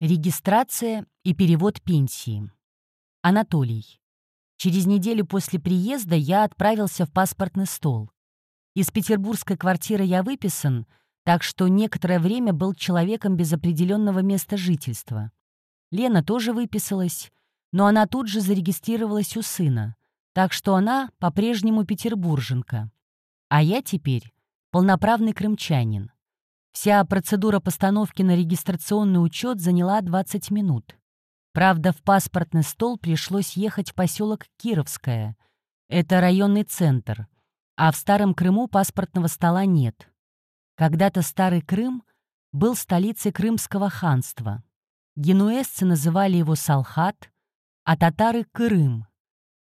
Регистрация и перевод пенсии. Анатолий. Через неделю после приезда я отправился в паспортный стол. Из петербургской квартиры я выписан, так что некоторое время был человеком без определенного места жительства. Лена тоже выписалась, но она тут же зарегистрировалась у сына, так что она по-прежнему петербурженка. А я теперь полноправный крымчанин. Вся процедура постановки на регистрационный учет заняла 20 минут. Правда, в паспортный стол пришлось ехать в поселок Кировское. Это районный центр. А в Старом Крыму паспортного стола нет. Когда-то Старый Крым был столицей Крымского ханства. Генуэзцы называли его Салхат, а татары — Крым.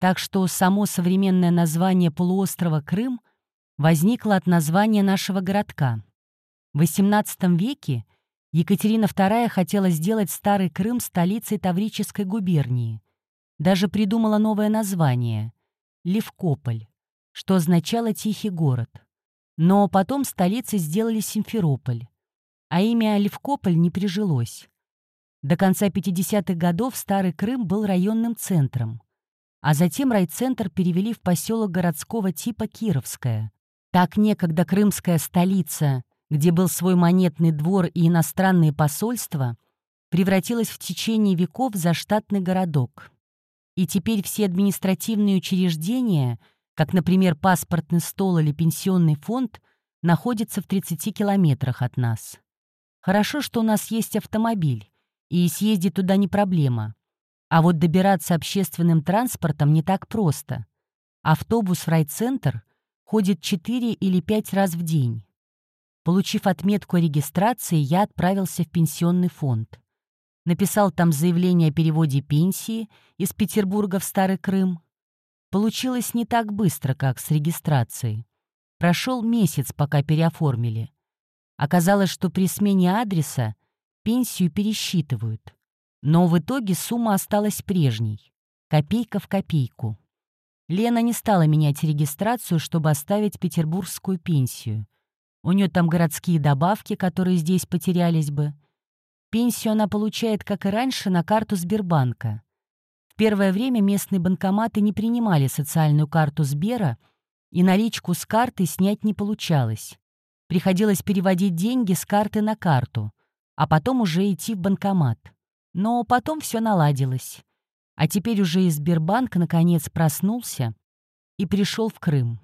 Так что само современное название полуострова Крым возникло от названия нашего городка. В XVIII веке Екатерина II хотела сделать Старый Крым столицей Таврической губернии. Даже придумала новое название — Левкополь, что означало «тихий город». Но потом столицей сделали Симферополь, а имя Левкополь не прижилось. До конца 50-х годов Старый Крым был районным центром, а затем райцентр перевели в поселок городского типа Кировское. Так некогда крымская столица где был свой монетный двор и иностранные посольства, превратилась в течение веков в заштатный городок. И теперь все административные учреждения, как, например, паспортный стол или пенсионный фонд, находятся в 30 километрах от нас. Хорошо, что у нас есть автомобиль, и съездить туда не проблема. А вот добираться общественным транспортом не так просто. Автобус в райцентр ходит 4 или 5 раз в день. Получив отметку о регистрации, я отправился в пенсионный фонд. Написал там заявление о переводе пенсии из Петербурга в Старый Крым. Получилось не так быстро, как с регистрацией. Прошел месяц, пока переоформили. Оказалось, что при смене адреса пенсию пересчитывают. Но в итоге сумма осталась прежней. Копейка в копейку. Лена не стала менять регистрацию, чтобы оставить петербургскую пенсию. У нее там городские добавки, которые здесь потерялись бы. Пенсию она получает, как и раньше, на карту Сбербанка. В первое время местные банкоматы не принимали социальную карту Сбера, и наличку с карты снять не получалось. Приходилось переводить деньги с карты на карту, а потом уже идти в банкомат. Но потом все наладилось. А теперь уже и Сбербанк наконец проснулся и пришел в Крым.